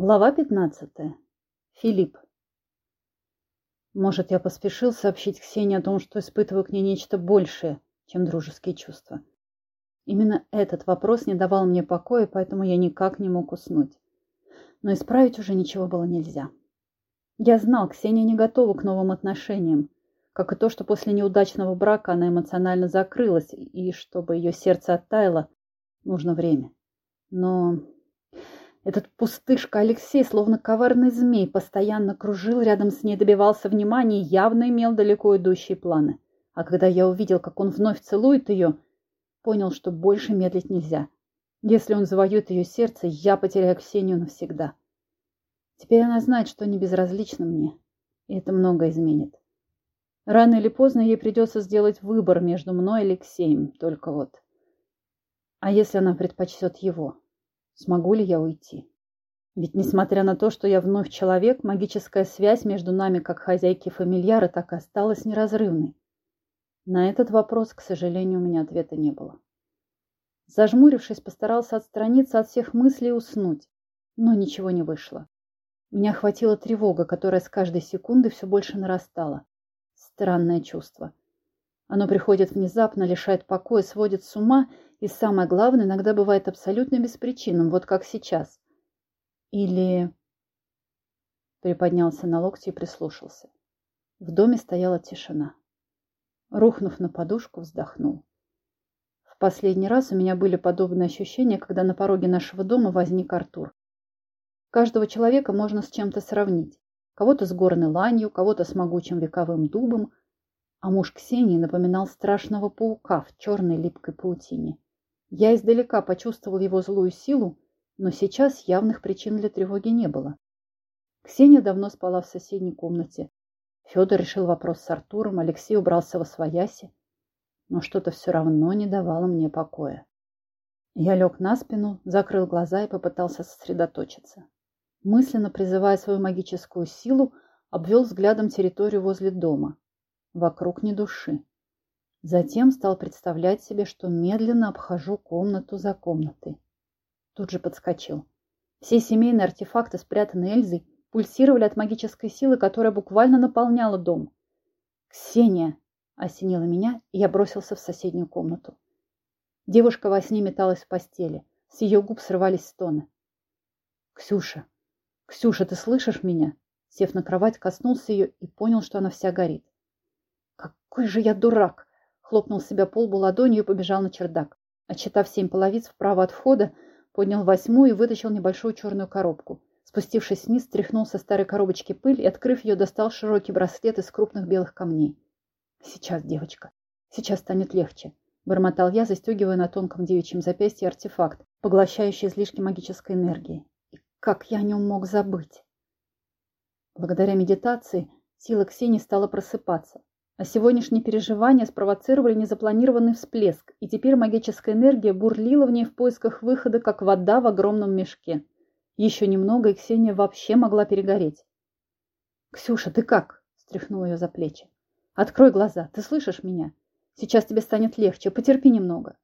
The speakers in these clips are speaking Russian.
Глава 15. Филипп. Может, я поспешил сообщить Ксении о том, что испытываю к ней нечто большее, чем дружеские чувства. Именно этот вопрос не давал мне покоя, поэтому я никак не мог уснуть. Но исправить уже ничего было нельзя. Я знал, Ксения не готова к новым отношениям, как и то, что после неудачного брака она эмоционально закрылась, и чтобы ее сердце оттаяло, нужно время. Но этот пустышка Алексей, словно коварный змей, постоянно кружил рядом с ней, добивался внимания и явно имел далеко идущие планы. А когда я увидел, как он вновь целует ее, понял, что больше медлить нельзя. Если он завоюет ее сердце, я потеряю Ксению навсегда. Теперь она знает, что не безразлична мне, и это много изменит. Рано или поздно ей придется сделать выбор между мной и Алексеем, только вот. А если она предпочтет его? Смогу ли я уйти? Ведь, несмотря на то, что я вновь человек, магическая связь между нами, как хозяйки фамильяра, так и осталась неразрывной. На этот вопрос, к сожалению, у меня ответа не было. Зажмурившись, постарался отстраниться от всех мыслей и уснуть, но ничего не вышло. Меня охватила тревога, которая с каждой секунды все больше нарастала. Странное чувство. Оно приходит внезапно, лишает покоя, сводит с ума и самое главное, иногда бывает абсолютно беспричинным, вот как сейчас. Или... Приподнялся на локти и прислушался. В доме стояла тишина. Рухнув на подушку, вздохнул. В последний раз у меня были подобные ощущения, когда на пороге нашего дома возник Артур. Каждого человека можно с чем-то сравнить. Кого-то с горной ланью, кого-то с могучим вековым дубом, а муж Ксении напоминал страшного паука в черной липкой паутине. Я издалека почувствовал его злую силу, но сейчас явных причин для тревоги не было. Ксения давно спала в соседней комнате. Федор решил вопрос с Артуром, Алексей убрался во свояси, но что-то все равно не давало мне покоя. Я лег на спину, закрыл глаза и попытался сосредоточиться. Мысленно призывая свою магическую силу, обвел взглядом территорию возле дома. Вокруг ни души. Затем стал представлять себе, что медленно обхожу комнату за комнатой. Тут же подскочил. Все семейные артефакты, спрятанные Эльзой, пульсировали от магической силы, которая буквально наполняла дом. «Ксения!» – осенила меня, и я бросился в соседнюю комнату. Девушка во сне металась в постели. С ее губ срывались стоны. «Ксюша! Ксюша, ты слышишь меня?» Сев на кровать, коснулся ее и понял, что она вся горит. «Какой же я дурак!» хлопнул себя по лбу ладонью и побежал на чердак. Отчитав семь половиц вправо от входа, поднял восьмую и вытащил небольшую черную коробку. Спустившись вниз, стряхнул со старой коробочки пыль и, открыв ее, достал широкий браслет из крупных белых камней. «Сейчас, девочка, сейчас станет легче», — бормотал я, застегивая на тонком девичьем запястье артефакт, поглощающий излишки магической энергии. И как я о нем мог забыть? Благодаря медитации сила Ксении стала просыпаться. А сегодняшние переживания спровоцировали незапланированный всплеск, и теперь магическая энергия бурлила в ней в поисках выхода, как вода в огромном мешке. Еще немного, и Ксения вообще могла перегореть. «Ксюша, ты как?» – стряхнула ее за плечи. «Открой глаза, ты слышишь меня? Сейчас тебе станет легче, потерпи немного».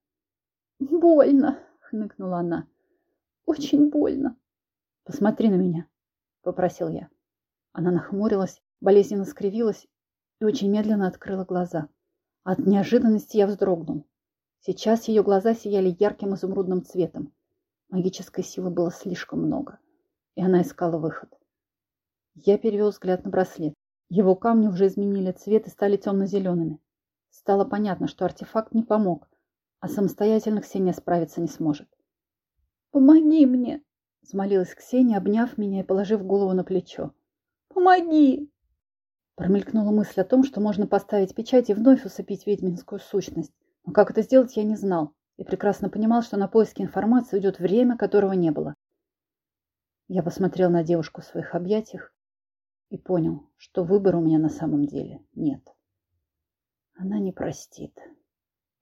«Больно», – хныкнула она. «Очень больно». «Посмотри на меня», – попросил я. Она нахмурилась, болезненно скривилась и очень медленно открыла глаза. От неожиданности я вздрогнул. Сейчас ее глаза сияли ярким изумрудным цветом. Магической силы было слишком много, и она искала выход. Я перевел взгляд на браслет. Его камни уже изменили цвет и стали темно-зелеными. Стало понятно, что артефакт не помог, а самостоятельно Ксения справиться не сможет. «Помоги мне!» — взмолилась Ксения, обняв меня и положив голову на плечо. «Помоги!» Промелькнула мысль о том, что можно поставить печать и вновь усыпить ведьминскую сущность. Но как это сделать, я не знал. И прекрасно понимал, что на поиски информации уйдет время, которого не было. Я посмотрел на девушку в своих объятиях и понял, что выбора у меня на самом деле нет. Она не простит.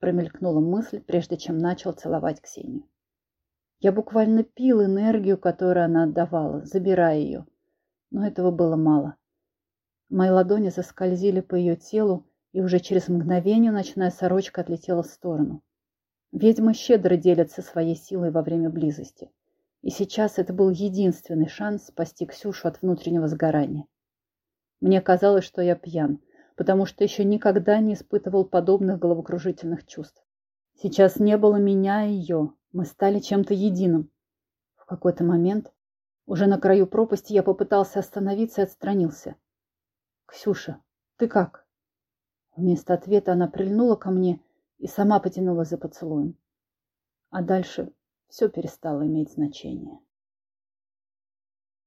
Промелькнула мысль, прежде чем начал целовать Ксению. Я буквально пил энергию, которую она отдавала, забирая ее. Но этого было мало. Мои ладони заскользили по ее телу, и уже через мгновение ночная сорочка отлетела в сторону. Ведьмы щедро делятся своей силой во время близости. И сейчас это был единственный шанс спасти Ксюшу от внутреннего сгорания. Мне казалось, что я пьян, потому что еще никогда не испытывал подобных головокружительных чувств. Сейчас не было меня и ее, мы стали чем-то единым. В какой-то момент, уже на краю пропасти, я попытался остановиться и отстранился. «Ксюша, ты как?» Вместо ответа она прильнула ко мне и сама потянула за поцелуем. А дальше все перестало иметь значение.